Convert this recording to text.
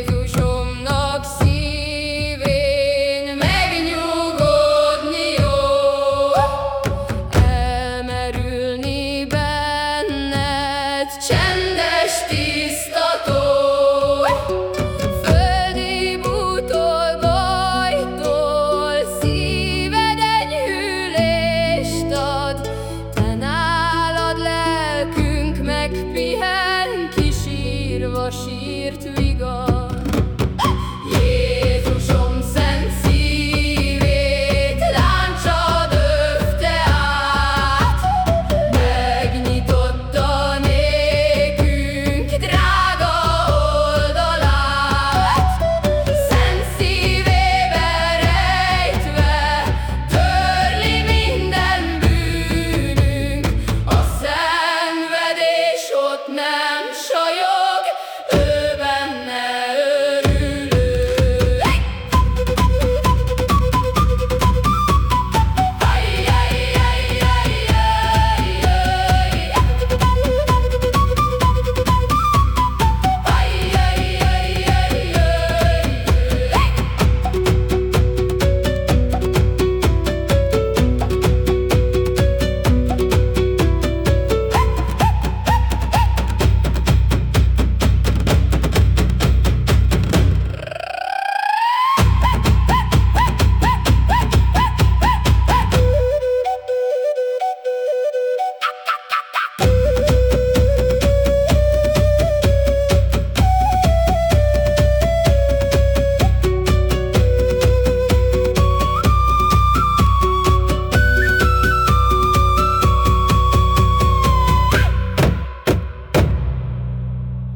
Jézusomnak szívén megnyugodni jó, elmerülni benned csendes sírt vigad.